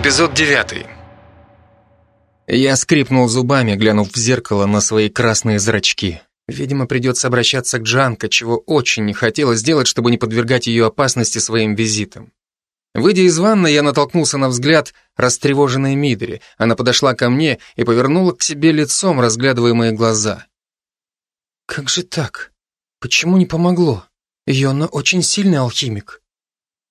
Эпизод девятый. Я скрипнул зубами, глянув в зеркало на свои красные зрачки. Видимо, придется обращаться к Джанко, чего очень не хотелось сделать, чтобы не подвергать ее опасности своим визитом. Выйдя из ванны, я натолкнулся на взгляд растревоженной Мидри. Она подошла ко мне и повернула к себе лицом, разглядывая мои глаза. «Как же так? Почему не помогло? Йона очень сильный алхимик».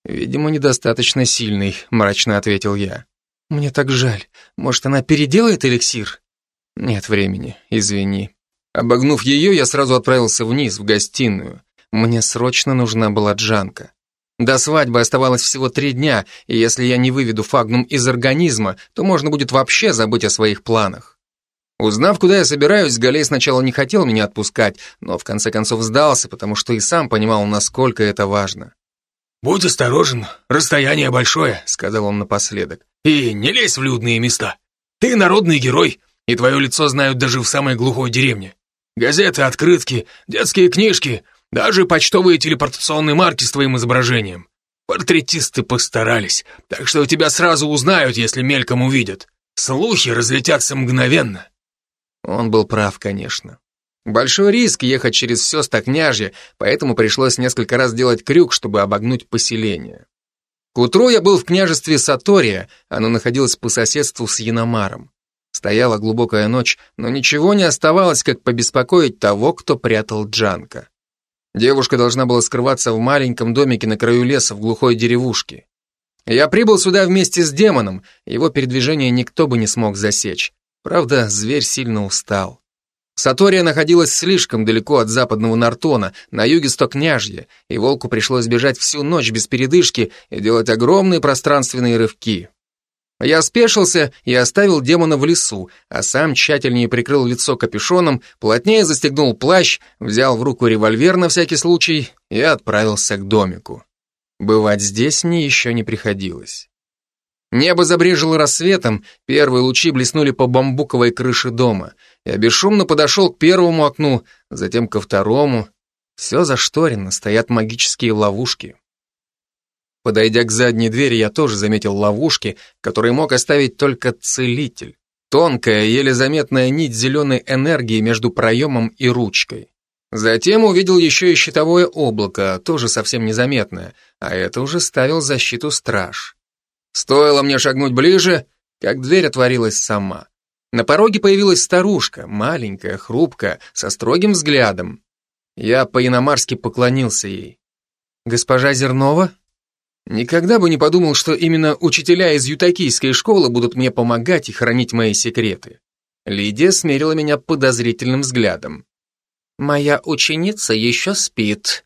«Видимо, недостаточно сильный», — мрачно ответил я. «Мне так жаль. Может, она переделает эликсир?» «Нет времени, извини». Обогнув ее, я сразу отправился вниз, в гостиную. Мне срочно нужна была Джанка. До свадьбы оставалось всего три дня, и если я не выведу фагнум из организма, то можно будет вообще забыть о своих планах. Узнав, куда я собираюсь, Галей сначала не хотел меня отпускать, но в конце концов сдался, потому что и сам понимал, насколько это важно. «Будь осторожен, расстояние большое», — сказал он напоследок. «И не лезь в людные места. Ты народный герой, и твое лицо знают даже в самой глухой деревне. Газеты, открытки, детские книжки — даже почтовые телепортационные марки с твоим изображением. Портретисты постарались, так что тебя сразу узнают, если мельком увидят. Слухи разлетятся мгновенно. Он был прав, конечно. Большой риск ехать через все стокняжье, поэтому пришлось несколько раз делать крюк, чтобы обогнуть поселение. К утру я был в княжестве Сатория, оно находилось по соседству с Яномаром. Стояла глубокая ночь, но ничего не оставалось, как побеспокоить того, кто прятал Джанка. Девушка должна была скрываться в маленьком домике на краю леса в глухой деревушке. Я прибыл сюда вместе с демоном, его передвижение никто бы не смог засечь. Правда, зверь сильно устал. Сатория находилась слишком далеко от западного Нартона, на юге Стокняжья, и волку пришлось бежать всю ночь без передышки и делать огромные пространственные рывки. Я спешился и оставил демона в лесу, а сам тщательнее прикрыл лицо капюшоном, плотнее застегнул плащ, взял в руку револьвер на всякий случай и отправился к домику. Бывать здесь мне еще не приходилось. Небо забрежило рассветом, первые лучи блеснули по бамбуковой крыше дома. Я бесшумно подошел к первому окну, затем ко второму. Все зашторено, стоят магические ловушки. Подойдя к задней двери, я тоже заметил ловушки, которые мог оставить только целитель. Тонкая, еле заметная нить зеленой энергии между проемом и ручкой. Затем увидел еще и щитовое облако, тоже совсем незаметное, а это уже ставил защиту страж. Стоило мне шагнуть ближе, как дверь отворилась сама. На пороге появилась старушка, маленькая, хрупкая, со строгим взглядом. Я по-иномарски поклонился ей. «Госпожа Зернова?» Никогда бы не подумал, что именно учителя из ютакийской школы будут мне помогать и хранить мои секреты. Лидия смерила меня подозрительным взглядом. «Моя ученица еще спит».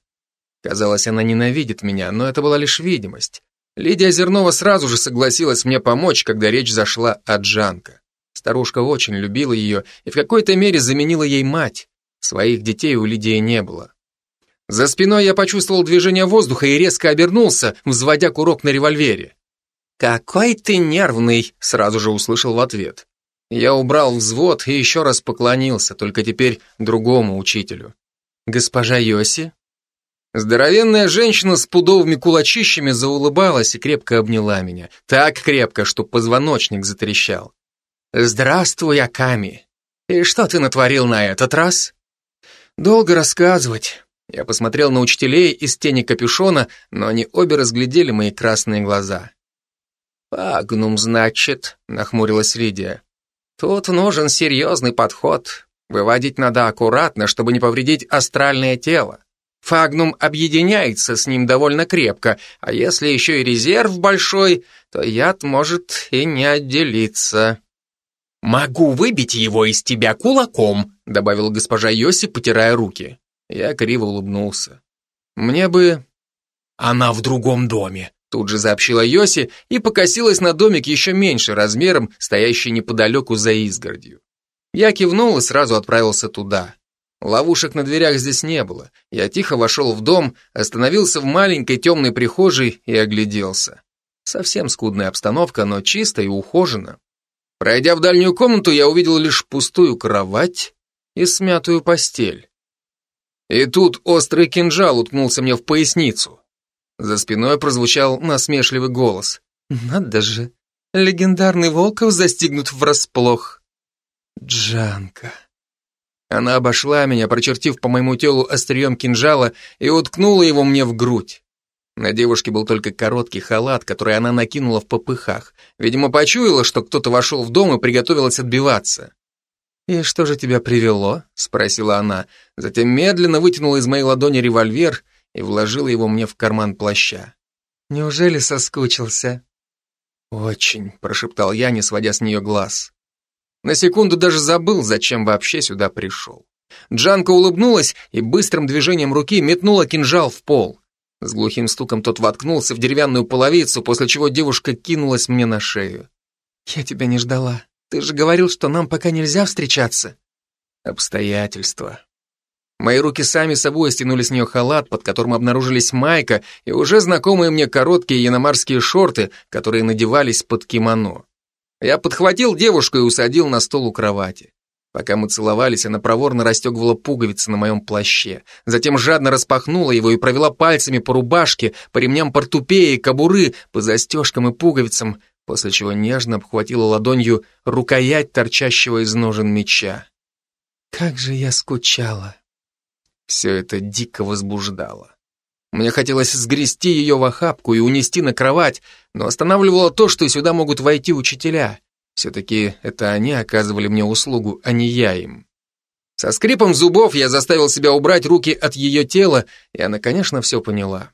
Казалось, она ненавидит меня, но это была лишь видимость. Лидия Зернова сразу же согласилась мне помочь, когда речь зашла о Джанка. Старушка очень любила ее и в какой-то мере заменила ей мать. Своих детей у Лидии не было. За спиной я почувствовал движение воздуха и резко обернулся, взводя курок на револьвере. «Какой ты нервный!» — сразу же услышал в ответ. Я убрал взвод и еще раз поклонился, только теперь другому учителю. «Госпожа Йоси?» Здоровенная женщина с пудовыми кулачищами заулыбалась и крепко обняла меня. Так крепко, что позвоночник затрещал. «Здравствуй, Аками. И что ты натворил на этот раз?» «Долго рассказывать. Я посмотрел на учителей из тени капюшона, но они обе разглядели мои красные глаза. «Пагнум, значит», — нахмурилась Лидия. «Тут нужен серьезный подход. Выводить надо аккуратно, чтобы не повредить астральное тело. Фагнум объединяется с ним довольно крепко, а если еще и резерв большой, то яд может и не отделиться». «Могу выбить его из тебя кулаком», — добавила госпожа Йоси, потирая руки. Я криво улыбнулся. Мне бы... Она в другом доме, тут же сообщила Йоси и покосилась на домик еще меньше размером, стоящий неподалеку за изгородью. Я кивнул и сразу отправился туда. Ловушек на дверях здесь не было. Я тихо вошел в дом, остановился в маленькой темной прихожей и огляделся. Совсем скудная обстановка, но чисто и ухожена. Пройдя в дальнюю комнату, я увидел лишь пустую кровать и смятую постель. И тут острый кинжал уткнулся мне в поясницу. За спиной прозвучал насмешливый голос. «Надо же! Легендарный Волков застигнут врасплох. Джанка. Она обошла меня, прочертив по моему телу острием кинжала и уткнула его мне в грудь. На девушке был только короткий халат, который она накинула в попыхах. Видимо, почуяла, что кто-то вошел в дом и приготовилась отбиваться. «И что же тебя привело?» — спросила она. Затем медленно вытянула из моей ладони револьвер и вложила его мне в карман плаща. «Неужели соскучился?» «Очень», — прошептал я, не сводя с нее глаз. На секунду даже забыл, зачем вообще сюда пришел. Джанка улыбнулась и быстрым движением руки метнула кинжал в пол. С глухим стуком тот воткнулся в деревянную половицу, после чего девушка кинулась мне на шею. «Я тебя не ждала. Ты же говорил, что нам пока нельзя встречаться». Обстоятельства. Мои руки сами собой стянули с нее халат, под которым обнаружились майка и уже знакомые мне короткие яномарские шорты, которые надевались под кимоно. Я подхватил девушку и усадил на стол у кровати. Пока мы целовались, она проворно расстегивала пуговицы на моем плаще. Затем жадно распахнула его и провела пальцами по рубашке, по ремням портупеи, кобуры, по застежкам и пуговицам, после чего нежно обхватила ладонью рукоять торчащего из ножен меча. Как же я скучала. Все это дико возбуждало. Мне хотелось сгрести ее в охапку и унести на кровать, но останавливало то, что сюда могут войти учителя. Все-таки это они оказывали мне услугу, а не я им. Со скрипом зубов я заставил себя убрать руки от ее тела, и она, конечно, все поняла.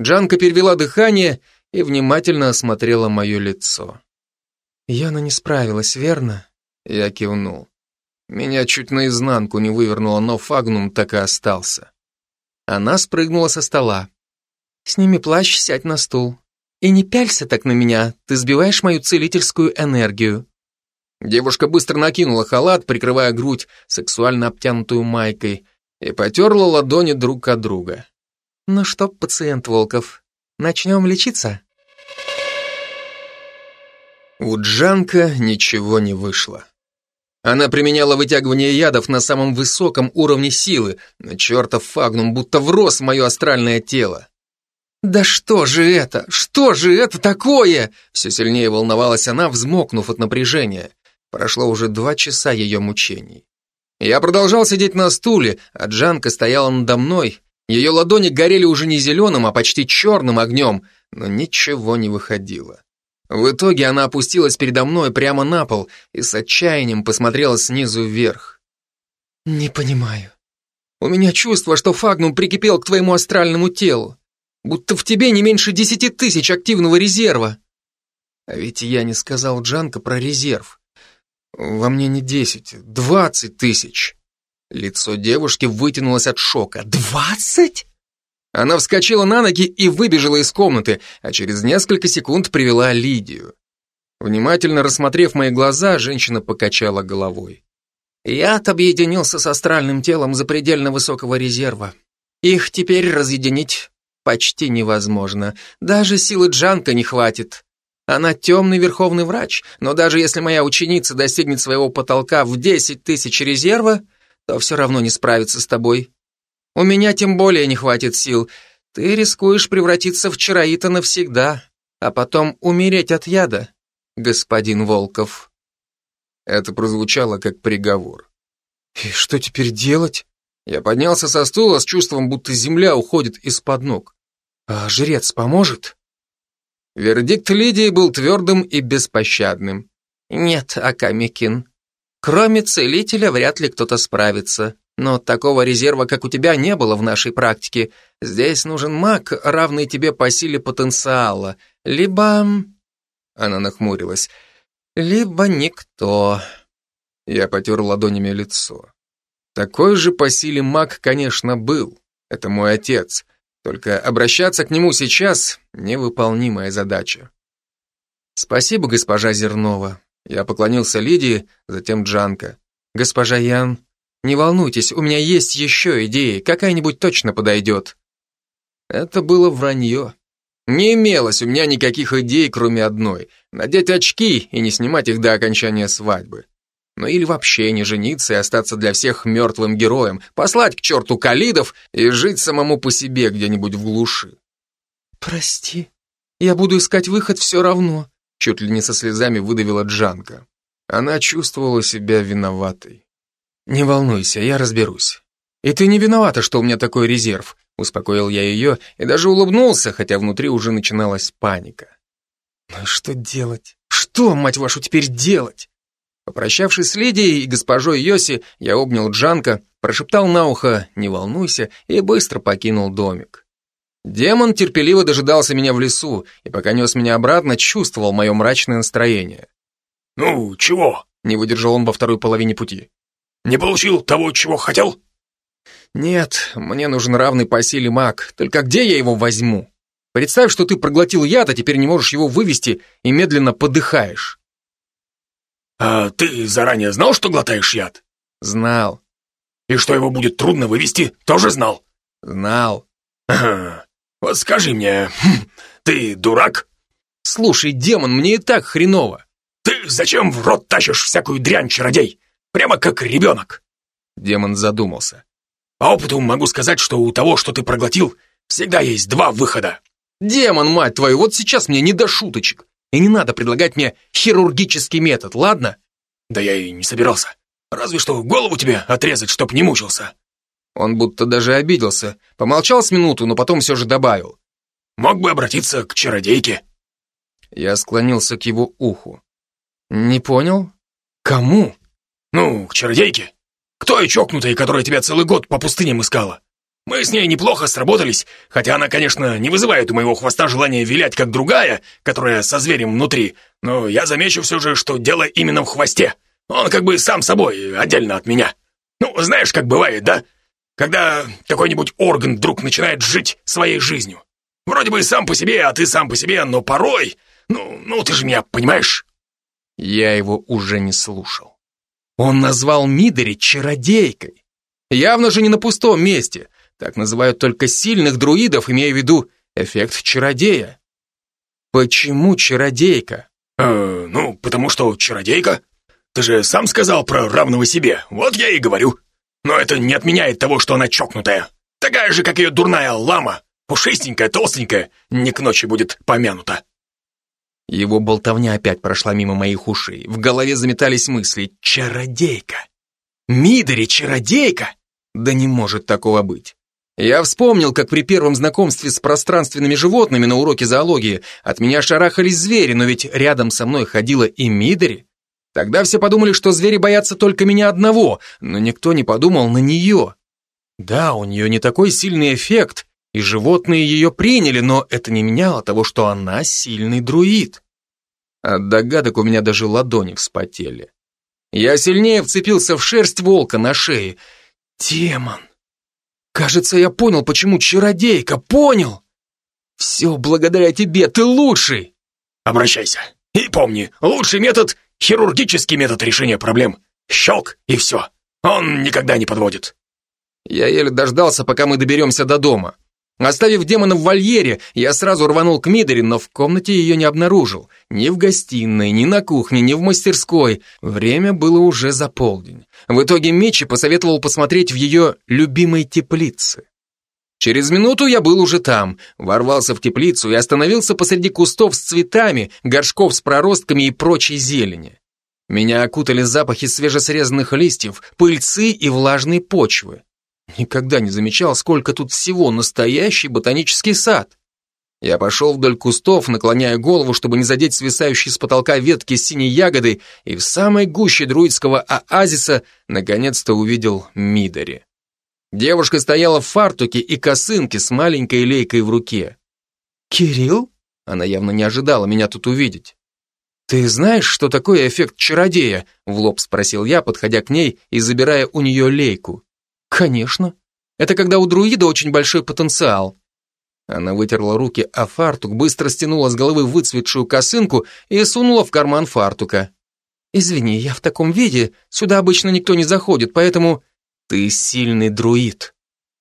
Джанка перевела дыхание и внимательно осмотрела мое лицо. «Яна не справилась, верно?» Я кивнул. Меня чуть наизнанку не вывернуло, но фагнум так и остался. Она спрыгнула со стола. «Сними плащ, сядь на стул. И не пялься так на меня, ты сбиваешь мою целительскую энергию». Девушка быстро накинула халат, прикрывая грудь, сексуально обтянутую майкой, и потерла ладони друг от друга. «Ну что, пациент Волков, начнем лечиться?» У Джанка ничего не вышло. Она применяла вытягивание ядов на самом высоком уровне силы, но чертов фагнум будто врос в мое астральное тело. «Да что же это? Что же это такое?» Все сильнее волновалась она, взмокнув от напряжения. Прошло уже два часа ее мучений. Я продолжал сидеть на стуле, а Джанка стояла надо мной. Ее ладони горели уже не зеленым, а почти черным огнем, но ничего не выходило. В итоге она опустилась передо мной прямо на пол и с отчаянием посмотрела снизу вверх. «Не понимаю. У меня чувство, что фагнум прикипел к твоему астральному телу будто в тебе не меньше десяти тысяч активного резерва. А ведь я не сказал Джанка про резерв. Во мне не десять, двадцать тысяч. Лицо девушки вытянулось от шока. «Двадцать?» Она вскочила на ноги и выбежала из комнаты, а через несколько секунд привела Лидию. Внимательно рассмотрев мои глаза, женщина покачала головой. Яд объединился с астральным телом запредельно высокого резерва. Их теперь разъединить почти невозможно. Даже силы Джанка не хватит. Она темный верховный врач, но даже если моя ученица достигнет своего потолка в 10 тысяч резерва, то все равно не справится с тобой. У меня тем более не хватит сил. Ты рискуешь превратиться в чароита навсегда, а потом умереть от яда, господин Волков. Это прозвучало как приговор. И что теперь делать? Я поднялся со стула с чувством, будто земля уходит из-под ног. «А жрец поможет?» Вердикт Лидии был твердым и беспощадным. «Нет, Акамикин. Кроме целителя вряд ли кто-то справится. Но такого резерва, как у тебя, не было в нашей практике. Здесь нужен маг, равный тебе по силе потенциала. Либо...» Она нахмурилась. «Либо никто...» Я потер ладонями лицо. Такой же по силе маг, конечно, был. Это мой отец. Только обращаться к нему сейчас — невыполнимая задача. Спасибо, госпожа Зернова. Я поклонился Лидии, затем Джанка. Госпожа Ян, не волнуйтесь, у меня есть еще идеи, какая-нибудь точно подойдет. Это было вранье. Не имелось у меня никаких идей, кроме одной — надеть очки и не снимать их до окончания свадьбы. Ну или вообще не жениться и остаться для всех мертвым героем, послать к черту калидов и жить самому по себе где-нибудь в глуши. «Прости, я буду искать выход все равно. Чуть ли не со слезами выдавила Джанка. Она чувствовала себя виноватой. «Не волнуйся, я разберусь. И ты не виновата, что у меня такой резерв», успокоил я ее и даже улыбнулся, хотя внутри уже начиналась паника. «Ну что делать? Что, мать вашу, теперь делать?» Попрощавшись с Лидией и госпожой Йоси, я обнял Джанка, прошептал на ухо «не волнуйся» и быстро покинул домик. Демон терпеливо дожидался меня в лесу, и пока нес меня обратно, чувствовал мое мрачное настроение. «Ну, чего?» — не выдержал он во второй половине пути. «Не получил того, чего хотел?» «Нет, мне нужен равный по силе маг, только где я его возьму? Представь, что ты проглотил яд, а теперь не можешь его вывести и медленно подыхаешь». «А ты заранее знал, что глотаешь яд?» «Знал». «И что его будет трудно вывести, тоже знал?» «Знал». «Ага. Вот скажи мне, хм, ты дурак?» «Слушай, демон, мне и так хреново». «Ты зачем в рот тащишь всякую дрянь, чародей? Прямо как ребенок!» Демон задумался. «По опыту могу сказать, что у того, что ты проглотил, всегда есть два выхода». «Демон, мать твою, вот сейчас мне не до шуточек. И не надо предлагать мне хирургический метод, ладно?» «Да я и не собирался. Разве что голову тебе отрезать, чтоб не мучился». Он будто даже обиделся, помолчал с минуту, но потом все же добавил. «Мог бы обратиться к чародейке». Я склонился к его уху. «Не понял? Кому?» «Ну, к чародейке. К той чокнутой, которая тебя целый год по пустыням искала. Мы с ней неплохо сработались, хотя она, конечно, не вызывает у моего хвоста желания вилять, как другая, которая со зверем внутри, но я замечу все же, что дело именно в хвосте. Он как бы сам собой, отдельно от меня. Ну, знаешь, как бывает, да? Когда какой-нибудь орган вдруг начинает жить своей жизнью. Вроде бы сам по себе, а ты сам по себе, но порой... Ну, ну ты же меня понимаешь?» Я его уже не слушал. Он назвал Мидори чародейкой. Явно же не на пустом месте. Так называют только сильных друидов, имея в виду эффект чародея. Почему чародейка? Э, ну, потому что чародейка. Ты же сам сказал про равного себе, вот я и говорю. Но это не отменяет того, что она чокнутая. Такая же, как ее дурная лама. Пушистенькая, толстенькая, не к ночи будет помянута. Его болтовня опять прошла мимо моих ушей. В голове заметались мысли. Чародейка. Мидори, чародейка? Да не может такого быть. Я вспомнил, как при первом знакомстве с пространственными животными на уроке зоологии от меня шарахались звери, но ведь рядом со мной ходила и Мидори. Тогда все подумали, что звери боятся только меня одного, но никто не подумал на нее. Да, у нее не такой сильный эффект, и животные ее приняли, но это не меняло того, что она сильный друид. От догадок у меня даже ладони вспотели. Я сильнее вцепился в шерсть волка на шее. Демон! Кажется, я понял, почему чародейка, понял! Все благодаря тебе, ты лучший! Обращайся. И помни, лучший метод — хирургический метод решения проблем. Щелк, и все. Он никогда не подводит. Я еле дождался, пока мы доберемся до дома. Оставив демона в вольере, я сразу рванул к Мидори, но в комнате ее не обнаружил. Ни в гостиной, ни на кухне, ни в мастерской. Время было уже за полдень. В итоге Мичи посоветовал посмотреть в ее любимой теплице. Через минуту я был уже там, ворвался в теплицу и остановился посреди кустов с цветами, горшков с проростками и прочей зелени. Меня окутали запахи свежесрезанных листьев, пыльцы и влажной почвы. Никогда не замечал, сколько тут всего настоящий ботанический сад. Я пошел вдоль кустов, наклоняя голову, чтобы не задеть свисающие с потолка ветки синей ягодой, и в самой гуще друидского оазиса наконец-то увидел Мидори. Девушка стояла в фартуке и косынке с маленькой лейкой в руке. «Кирилл?» Она явно не ожидала меня тут увидеть. «Ты знаешь, что такое эффект чародея?» В лоб спросил я, подходя к ней и забирая у нее лейку. Конечно. Это когда у друида очень большой потенциал. Она вытерла руки, а фартук быстро стянула с головы выцветшую косынку и сунула в карман фартука. «Извини, я в таком виде, сюда обычно никто не заходит, поэтому...» «Ты сильный друид».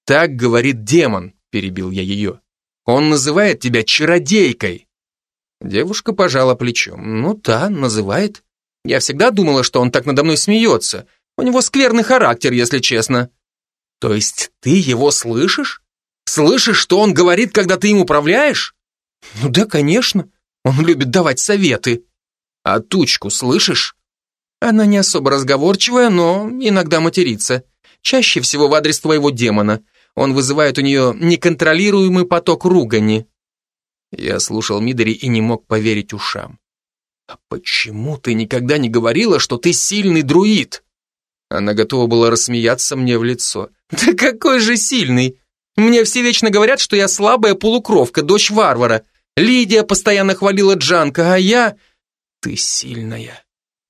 «Так говорит демон», — перебил я ее. «Он называет тебя чародейкой». Девушка пожала плечом. «Ну да, называет. Я всегда думала, что он так надо мной смеется. У него скверный характер, если честно». То есть ты его слышишь? Слышишь, что он говорит, когда ты им управляешь? Ну да, конечно. Он любит давать советы. А тучку слышишь? Она не особо разговорчивая, но иногда матерится. Чаще всего в адрес твоего демона. Он вызывает у нее неконтролируемый поток ругани. Я слушал Мидори и не мог поверить ушам. «А почему ты никогда не говорила, что ты сильный друид?» Она готова была рассмеяться мне в лицо. «Да какой же сильный! Мне все вечно говорят, что я слабая полукровка, дочь варвара. Лидия постоянно хвалила Джанка, а я... Ты сильная.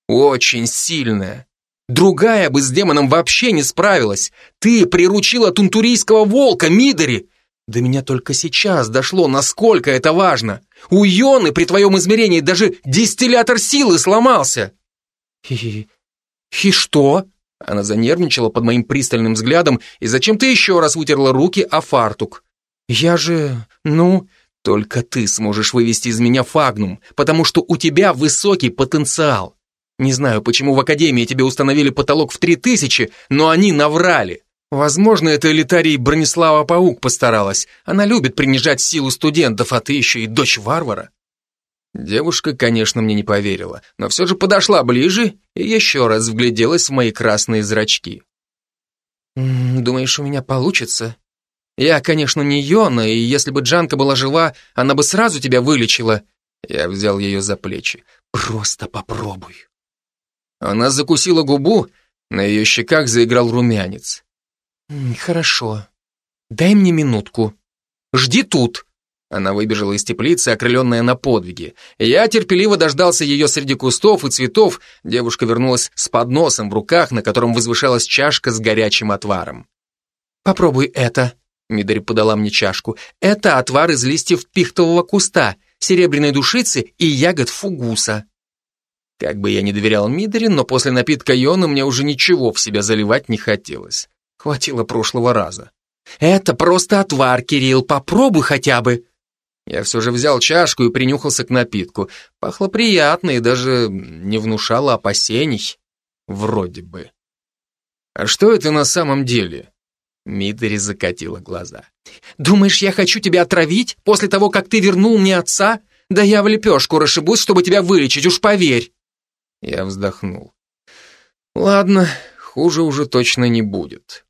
Очень сильная. Другая бы с демоном вообще не справилась. Ты приручила тунтурийского волка, Мидори. До меня только сейчас дошло, насколько это важно. У Йоны при твоем измерении даже дистиллятор силы сломался. И... и что? Она занервничала под моим пристальным взглядом и зачем-то еще раз вытерла руки о фартук. «Я же... ну...» «Только ты сможешь вывести из меня фагнум, потому что у тебя высокий потенциал. Не знаю, почему в Академии тебе установили потолок в три тысячи, но они наврали. Возможно, это элитарий Бронислава Паук постаралась. Она любит принижать силу студентов, а ты еще и дочь варвара». Девушка, конечно, мне не поверила, но все же подошла ближе и еще раз вгляделась в мои красные зрачки. «Думаешь, у меня получится? Я, конечно, не Йона, и если бы Джанка была жива, она бы сразу тебя вылечила». Я взял ее за плечи. «Просто попробуй». Она закусила губу, на ее щеках заиграл румянец. «Хорошо. Дай мне минутку. Жди тут». Она выбежала из теплицы, окрыленная на подвиги. Я терпеливо дождался ее среди кустов и цветов. Девушка вернулась с подносом в руках, на котором возвышалась чашка с горячим отваром. «Попробуй это», — Мидари подала мне чашку. «Это отвар из листьев пихтового куста, серебряной душицы и ягод фугуса». Как бы я не доверял Мидари, но после напитка Йона мне уже ничего в себя заливать не хотелось. Хватило прошлого раза. «Это просто отвар, Кирилл, попробуй хотя бы», я все же взял чашку и принюхался к напитку. Пахло приятно и даже не внушало опасений. Вроде бы. А что это на самом деле? Мидори закатила глаза. «Думаешь, я хочу тебя отравить после того, как ты вернул мне отца? Да я в лепешку расшибусь, чтобы тебя вылечить, уж поверь!» Я вздохнул. «Ладно, хуже уже точно не будет».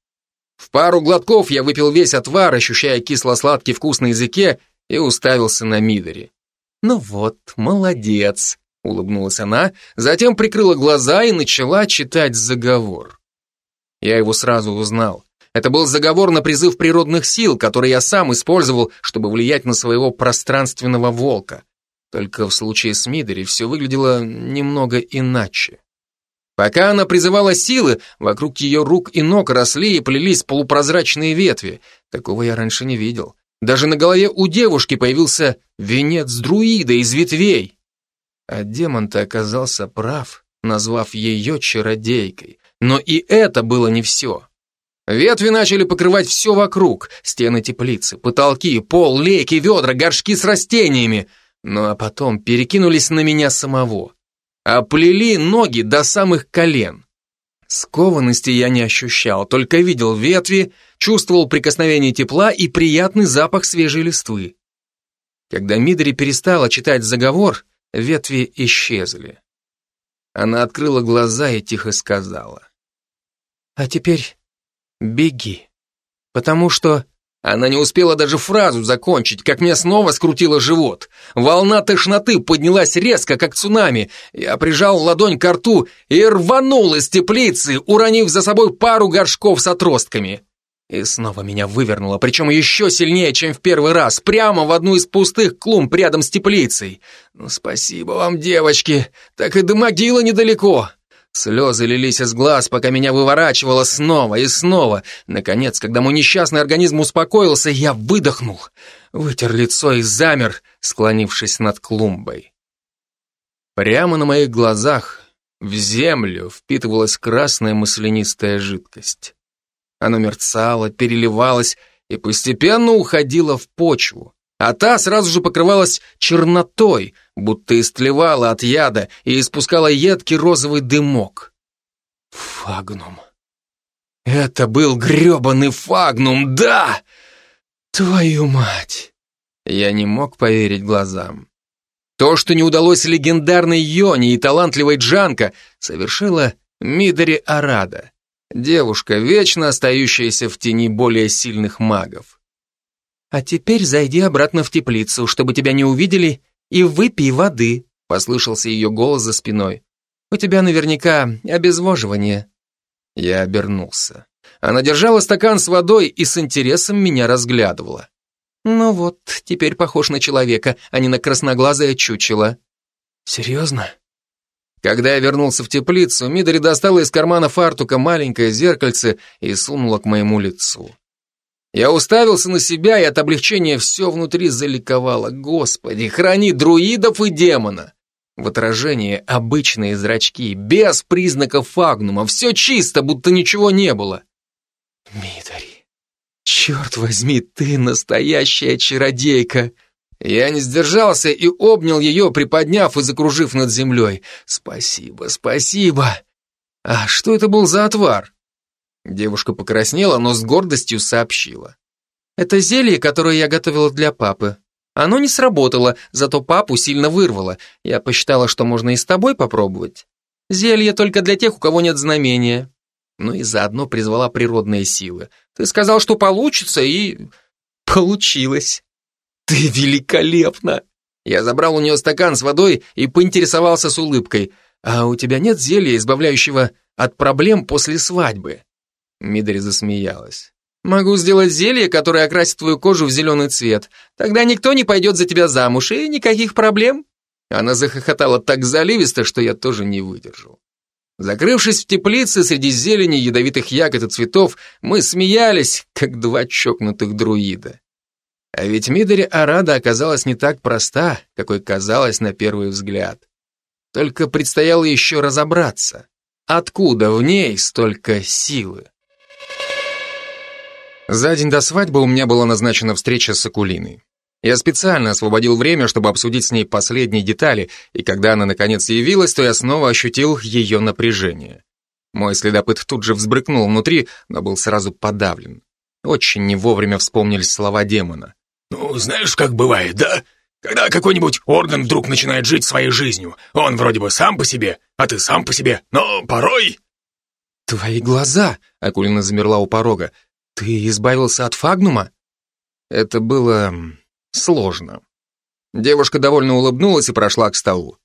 В пару глотков я выпил весь отвар, ощущая кисло-сладкий вкус на языке, и уставился на Мидори. «Ну вот, молодец», — улыбнулась она, затем прикрыла глаза и начала читать заговор. Я его сразу узнал. Это был заговор на призыв природных сил, который я сам использовал, чтобы влиять на своего пространственного волка. Только в случае с Мидори все выглядело немного иначе. Пока она призывала силы, вокруг ее рук и ног росли и плелись полупрозрачные ветви. Такого я раньше не видел. Даже на голове у девушки появился венец друида из ветвей. А демон-то оказался прав, назвав ее чародейкой. Но и это было не все. Ветви начали покрывать все вокруг. Стены теплицы, потолки, пол, лейки, ведра, горшки с растениями. Ну а потом перекинулись на меня самого. Оплели ноги до самых колен. Скованности я не ощущал, только видел ветви, чувствовал прикосновение тепла и приятный запах свежей листвы. Когда Мидри перестала читать заговор, ветви исчезли. Она открыла глаза и тихо сказала. «А теперь беги, потому что она не успела даже фразу закончить, как мне снова скрутило живот. Волна тошноты поднялась резко, как цунами. Я прижал ладонь к рту и рванул из теплицы, уронив за собой пару горшков с отростками. И снова меня вывернуло, причем еще сильнее, чем в первый раз, прямо в одну из пустых клумб рядом с теплицей. Ну, спасибо вам, девочки, так и до могилы недалеко. Слезы лились из глаз, пока меня выворачивало снова и снова. Наконец, когда мой несчастный организм успокоился, я выдохнул, вытер лицо и замер, склонившись над клумбой. Прямо на моих глазах в землю впитывалась красная маслянистая жидкость. Оно мерцало, переливалось и постепенно уходило в почву а та сразу же покрывалась чернотой, будто истлевала от яда и испускала едкий розовый дымок. Фагнум. Это был грёбаный фагнум, да! Твою мать! Я не мог поверить глазам. То, что не удалось легендарной Йоне и талантливой Джанка, совершила Мидори Арада, девушка, вечно остающаяся в тени более сильных магов. «А теперь зайди обратно в теплицу, чтобы тебя не увидели, и выпей воды», послышался ее голос за спиной. «У тебя наверняка обезвоживание». Я обернулся. Она держала стакан с водой и с интересом меня разглядывала. Ну вот, теперь похож на человека, а не на красноглазое чучело. Серьезно? Когда я вернулся в теплицу, Мидори достала из кармана фартука маленькое зеркальце и сунула к моему лицу. Я уставился на себя, и от облегчения все внутри заликовало. Господи, храни друидов и демона! В отражении обычные зрачки, без признаков фагнума, все чисто, будто ничего не было. Мидори, черт возьми, ты настоящая чародейка! Я не сдержался и обнял ее, приподняв и закружив над землей. Спасибо, спасибо. А что это был за отвар? Девушка покраснела, но с гордостью сообщила. Это зелье, которое я готовила для папы. Оно не сработало, зато папу сильно вырвало. Я посчитала, что можно и с тобой попробовать. Зелье только для тех, у кого нет знамения. Ну и заодно призвала природные силы. Ты сказал, что получится, и... Получилось. «Ты великолепна!» Я забрал у нее стакан с водой и поинтересовался с улыбкой. «А у тебя нет зелья, избавляющего от проблем после свадьбы?» Мидори засмеялась. «Могу сделать зелье, которое окрасит твою кожу в зеленый цвет. Тогда никто не пойдет за тебя замуж, и никаких проблем». Она захохотала так заливисто, что я тоже не выдержал. Закрывшись в теплице среди зелени, ядовитых ягод и цветов, мы смеялись, как два чокнутых друида. А ведь Мидори Арада оказалась не так проста, какой казалось на первый взгляд. Только предстояло еще разобраться, откуда в ней столько силы. За день до свадьбы у меня была назначена встреча с Акулиной. Я специально освободил время, чтобы обсудить с ней последние детали, и когда она наконец явилась, то я снова ощутил ее напряжение. Мой следопыт тут же взбрыкнул внутри, но был сразу подавлен. Очень не вовремя вспомнились слова демона. Ну, знаешь, как бывает, да? Когда какой-нибудь орган вдруг начинает жить своей жизнью. Он вроде бы сам по себе, а ты сам по себе, но порой... Твои глаза, Акулина замерла у порога. Ты избавился от фагнума? Это было сложно. Девушка довольно улыбнулась и прошла к столу.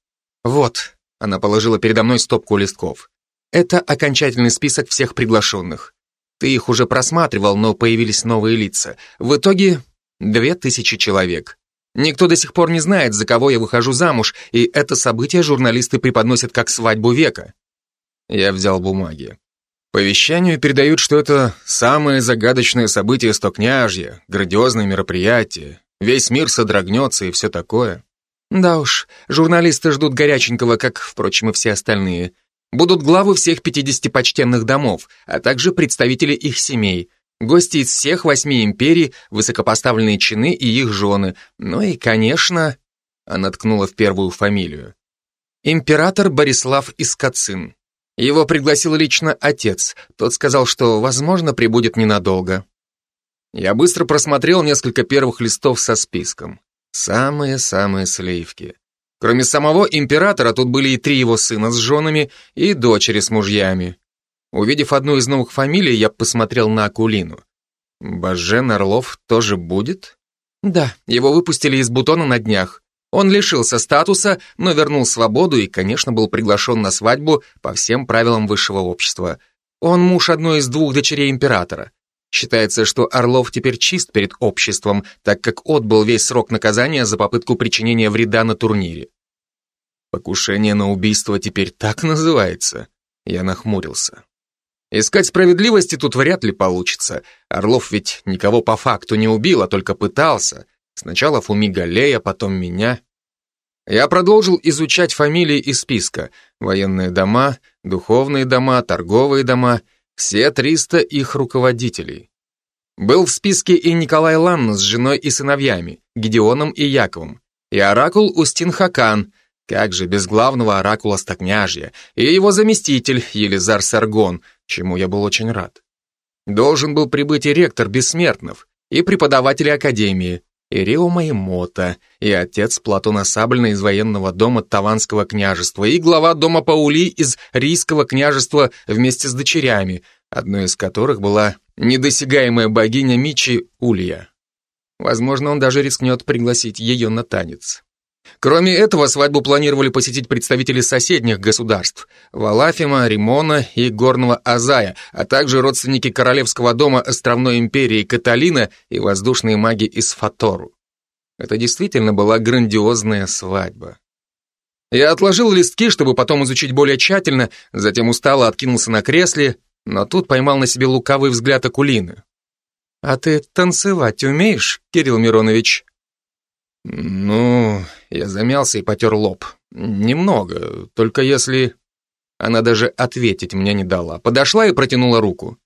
Вот, она положила передо мной стопку листков. Это окончательный список всех приглашенных. Ты их уже просматривал, но появились новые лица. В итоге Две тысячи человек. Никто до сих пор не знает, за кого я выхожу замуж, и это событие журналисты преподносят как свадьбу века. Я взял бумаги. По вещанию передают, что это самое загадочное событие стокняжья, грандиозное мероприятие, весь мир содрогнется и все такое. Да уж, журналисты ждут горяченького, как, впрочем, и все остальные. Будут главы всех 50 почтенных домов, а также представители их семей, Гости из всех восьми империй, высокопоставленные чины и их жены. Ну и, конечно, она ткнула в первую фамилию. Император Борислав Искацин. Его пригласил лично отец. Тот сказал, что, возможно, прибудет ненадолго. Я быстро просмотрел несколько первых листов со списком. Самые-самые сливки. Кроме самого императора, тут были и три его сына с женами, и дочери с мужьями. Увидев одну из новых фамилий, я посмотрел на Акулину. Бажен Орлов тоже будет? Да, его выпустили из бутона на днях. Он лишился статуса, но вернул свободу и, конечно, был приглашен на свадьбу по всем правилам высшего общества. Он муж одной из двух дочерей императора. Считается, что Орлов теперь чист перед обществом, так как отбыл весь срок наказания за попытку причинения вреда на турнире. Покушение на убийство теперь так называется? Я нахмурился. Искать справедливости тут вряд ли получится. Орлов ведь никого по факту не убил, а только пытался. Сначала Фуми Галея, потом меня. Я продолжил изучать фамилии из списка. Военные дома, духовные дома, торговые дома. Все 300 их руководителей. Был в списке и Николай Ланн с женой и сыновьями, Гедеоном и Яковом, и оракул Устин Хакан, как же без главного оракула Стокняжья, и его заместитель Елизар Саргон, чему я был очень рад. Должен был прибыть и ректор Бессмертнов, и преподаватели Академии. И Рио Маймота, и отец Платона Саблина из военного дома Таванского княжества, и глава дома Паули из Рийского княжества вместе с дочерями, одной из которых была недосягаемая богиня Мичи Улья. Возможно, он даже рискнет пригласить ее на танец. Кроме этого, свадьбу планировали посетить представители соседних государств – Валафима, Римона и Горного Азая, а также родственники королевского дома Островной империи Каталина и воздушные маги из Фатору. Это действительно была грандиозная свадьба. Я отложил листки, чтобы потом изучить более тщательно, затем устало откинулся на кресле, но тут поймал на себе лукавый взгляд Акулины. «А ты танцевать умеешь, Кирилл Миронович?» «Ну...» Я замялся и потер лоб. «Немного, только если...» Она даже ответить мне не дала. Подошла и протянула руку.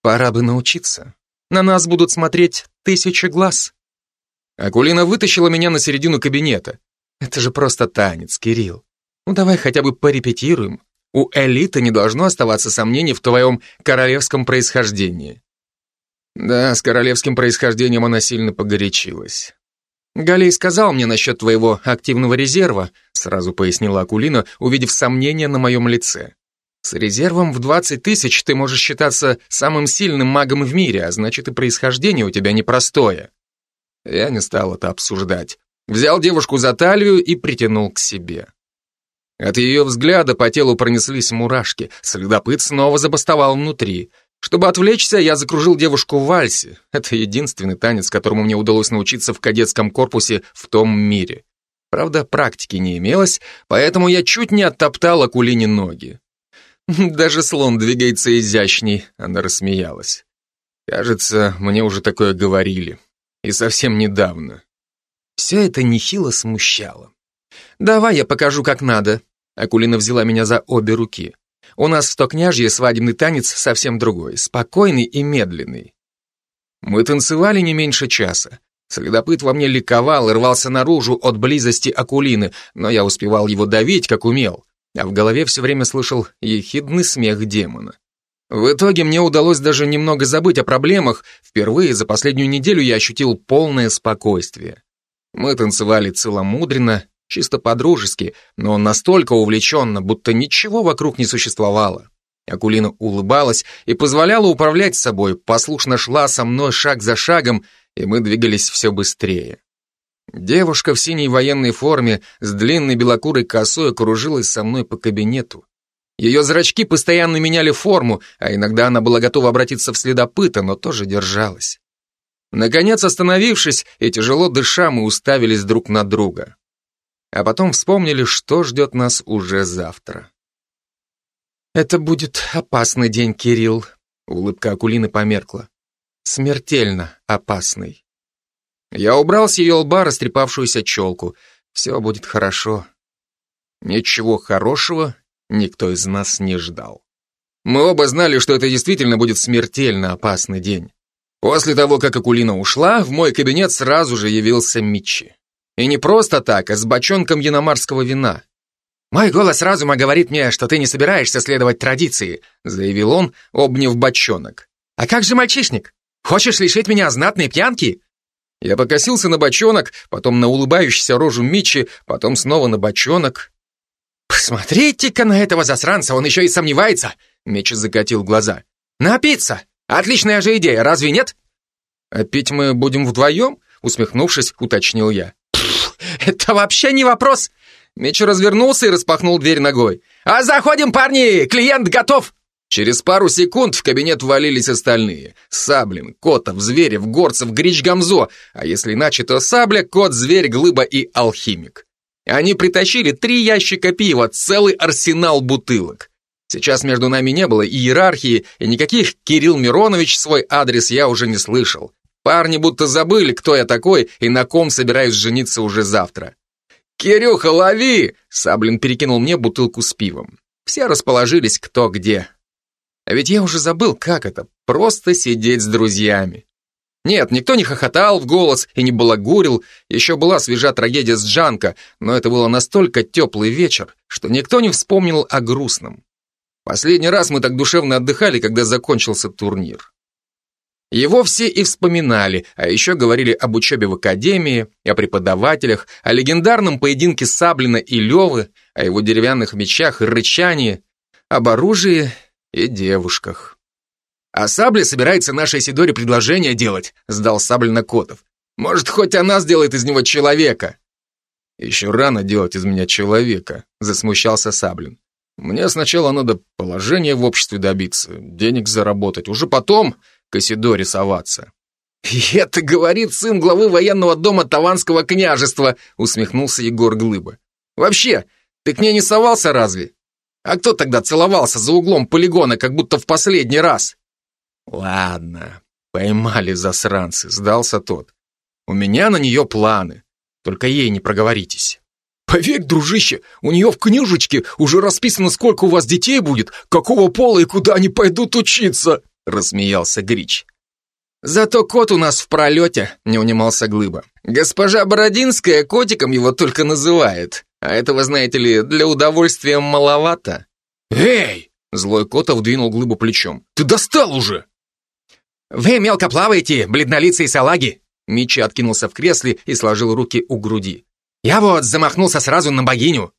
«Пора бы научиться. На нас будут смотреть тысячи глаз». Акулина вытащила меня на середину кабинета. «Это же просто танец, Кирилл. Ну давай хотя бы порепетируем. У элиты не должно оставаться сомнений в твоем королевском происхождении». Да, с королевским происхождением она сильно погорячилась. «Галей сказал мне насчет твоего активного резерва», сразу пояснила Акулина, увидев сомнение на моем лице. «С резервом в 20 тысяч ты можешь считаться самым сильным магом в мире, а значит и происхождение у тебя непростое». Я не стал это обсуждать. Взял девушку за талию и притянул к себе. От ее взгляда по телу пронеслись мурашки, следопыт снова забастовал внутри — чтобы отвлечься, я закружил девушку в вальсе. Это единственный танец, которому мне удалось научиться в кадетском корпусе в том мире. Правда, практики не имелось, поэтому я чуть не оттоптал Акулине ноги. «Даже слон двигается изящней», — она рассмеялась. «Кажется, мне уже такое говорили. И совсем недавно». Все это нехило смущало. «Давай я покажу, как надо». Акулина взяла меня за обе руки. У нас в Стокняжье свадебный танец совсем другой, спокойный и медленный. Мы танцевали не меньше часа. Следопыт во мне ликовал и рвался наружу от близости Акулины, но я успевал его давить, как умел, а в голове все время слышал ехидный смех демона. В итоге мне удалось даже немного забыть о проблемах, впервые за последнюю неделю я ощутил полное спокойствие. Мы танцевали целомудренно, чисто по-дружески, но настолько увлеченно, будто ничего вокруг не существовало. Акулина улыбалась и позволяла управлять собой, послушно шла со мной шаг за шагом, и мы двигались все быстрее. Девушка в синей военной форме с длинной белокурой косой окружилась со мной по кабинету. Ее зрачки постоянно меняли форму, а иногда она была готова обратиться в следопыта, но тоже держалась. Наконец, остановившись и тяжело дыша, мы уставились друг на друга а потом вспомнили, что ждет нас уже завтра. «Это будет опасный день, Кирилл», — улыбка Акулины померкла. «Смертельно опасный». Я убрал с ее лба растрепавшуюся челку. Все будет хорошо. Ничего хорошего никто из нас не ждал. Мы оба знали, что это действительно будет смертельно опасный день. После того, как Акулина ушла, в мой кабинет сразу же явился Митчи. И не просто так, а с бочонком яномарского вина. «Мой голос разума говорит мне, что ты не собираешься следовать традиции», заявил он, обняв бочонок. «А как же мальчишник? Хочешь лишить меня знатной пьянки?» Я покосился на бочонок, потом на улыбающуюся рожу Мичи, потом снова на бочонок. «Посмотрите-ка на этого засранца, он еще и сомневается!» Мичи закатил глаза. «Напиться! Отличная же идея, разве нет?» «А пить мы будем вдвоем?» Усмехнувшись, уточнил я. «Это вообще не вопрос!» Меч развернулся и распахнул дверь ногой. «А заходим, парни! Клиент готов!» Через пару секунд в кабинет ввалились остальные. Саблин, Котов, Зверев, Горцев, Грич Гамзо, а если иначе, то Сабля, Кот, Зверь, Глыба и Алхимик. Они притащили три ящика пива, целый арсенал бутылок. Сейчас между нами не было иерархии, и никаких Кирилл Миронович свой адрес я уже не слышал. Парни будто забыли, кто я такой и на ком собираюсь жениться уже завтра. «Кирюха, лови!» Саблин перекинул мне бутылку с пивом. Все расположились кто где. А ведь я уже забыл, как это, просто сидеть с друзьями. Нет, никто не хохотал в голос и не балагурил, еще была свежа трагедия с Джанко, но это было настолько теплый вечер, что никто не вспомнил о грустном. Последний раз мы так душевно отдыхали, когда закончился турнир. Его все и вспоминали, а еще говорили об учебе в академии, о преподавателях, о легендарном поединке Саблина и Левы, о его деревянных мечах и рычании, об оружии и девушках. «А Сабля собирается нашей Сидоре предложение делать», — сдал Саблина Котов. «Может, хоть она сделает из него человека?» «Еще рано делать из меня человека», — засмущался Саблин. «Мне сначала надо положение в обществе добиться, денег заработать, уже потом к Исидоре соваться». «И это говорит сын главы военного дома Таванского княжества», усмехнулся Егор Глыба. «Вообще, ты к ней не совался разве? А кто тогда целовался за углом полигона, как будто в последний раз?» «Ладно, поймали засранцы», — сдался тот. «У меня на нее планы, только ей не проговоритесь». «Поверь, дружище, у нее в книжечке уже расписано, сколько у вас детей будет, какого пола и куда они пойдут учиться», рассмеялся Грич. «Зато кот у нас в пролете», — не унимался Глыба. «Госпожа Бородинская котиком его только называет, а этого, знаете ли, для удовольствия маловато». «Эй!» — злой Котов двинул Глыбу плечом. «Ты достал уже!» «Вы мелко плаваете, бледнолицые салаги!» Митчи откинулся в кресле и сложил руки у груди. «Я вот замахнулся сразу на богиню».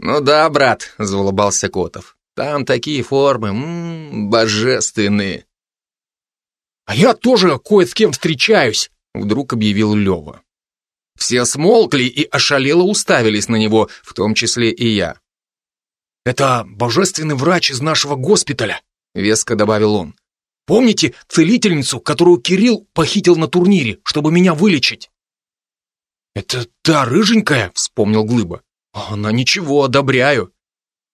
«Ну да, брат», — заулыбался Котов. Там такие формы, м -м, божественные. А я тоже кое с кем встречаюсь, вдруг объявил Лева. Все смолкли и ошалело уставились на него, в том числе и я. «Это божественный врач из нашего госпиталя», — веско добавил он. «Помните целительницу, которую Кирилл похитил на турнире, чтобы меня вылечить?» «Это та рыженькая?» — вспомнил Глыба. «Она ничего, одобряю.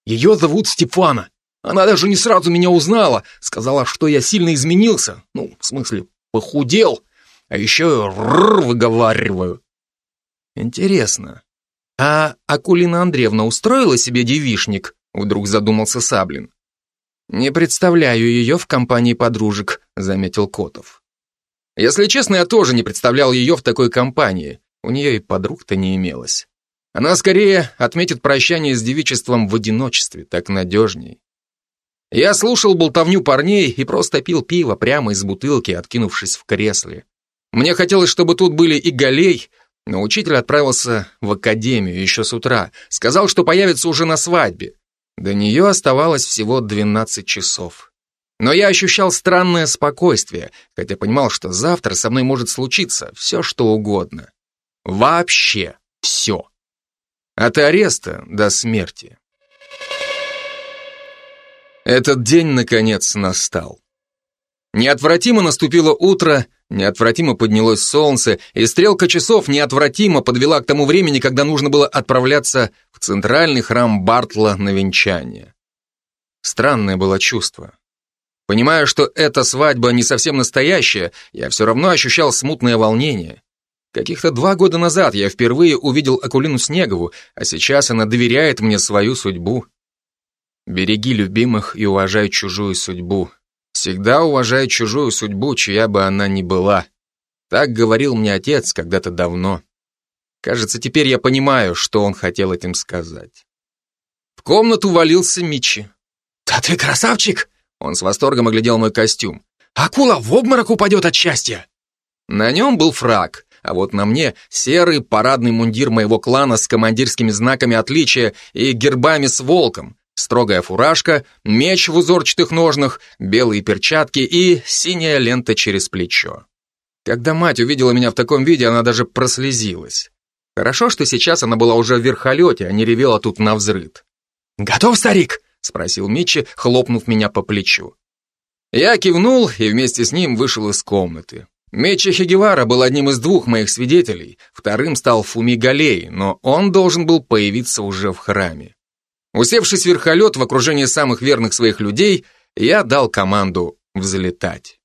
Ее зовут Степана. Она даже не сразу меня узнала, сказала, что я сильно изменился. Ну, в смысле, похудел. А еще выговариваю. Интересно, а Акулина Андреевна устроила себе девишник? Вдруг задумался Саблин. Не представляю ее в компании подружек, заметил Котов. Если честно, я тоже не представлял ее в такой компании. У нее и подруг-то не имелось. Она скорее отметит прощание с девичеством в одиночестве, так надежней. Я слушал болтовню парней и просто пил пиво прямо из бутылки, откинувшись в кресле. Мне хотелось, чтобы тут были и Галей, но учитель отправился в академию еще с утра, сказал, что появится уже на свадьбе. До нее оставалось всего 12 часов. Но я ощущал странное спокойствие, хотя понимал, что завтра со мной может случиться все, что угодно. Вообще все. От ареста до смерти. Этот день, наконец, настал. Неотвратимо наступило утро, неотвратимо поднялось солнце, и стрелка часов неотвратимо подвела к тому времени, когда нужно было отправляться в центральный храм Бартла на венчание. Странное было чувство. Понимая, что эта свадьба не совсем настоящая, я все равно ощущал смутное волнение. Каких-то два года назад я впервые увидел Акулину Снегову, а сейчас она доверяет мне свою судьбу. Береги любимых и уважай чужую судьбу. Всегда уважай чужую судьбу, чья бы она ни была. Так говорил мне отец когда-то давно. Кажется, теперь я понимаю, что он хотел этим сказать. В комнату валился Мичи. «Да ты красавчик!» Он с восторгом оглядел мой костюм. «Акула в обморок упадет от счастья!» На нем был фраг, а вот на мне серый парадный мундир моего клана с командирскими знаками отличия и гербами с волком, строгая фуражка, меч в узорчатых ножнах, белые перчатки и синяя лента через плечо. Когда мать увидела меня в таком виде, она даже прослезилась. Хорошо, что сейчас она была уже в верхолете, а не ревела тут на взрыд. «Готов, старик?» — спросил Митчи, хлопнув меня по плечу. Я кивнул и вместе с ним вышел из комнаты. Мечи Хигевара был одним из двух моих свидетелей, вторым стал Фуми Галей, но он должен был появиться уже в храме. Усевшись в верхолет в окружении самых верных своих людей, я дал команду взлетать.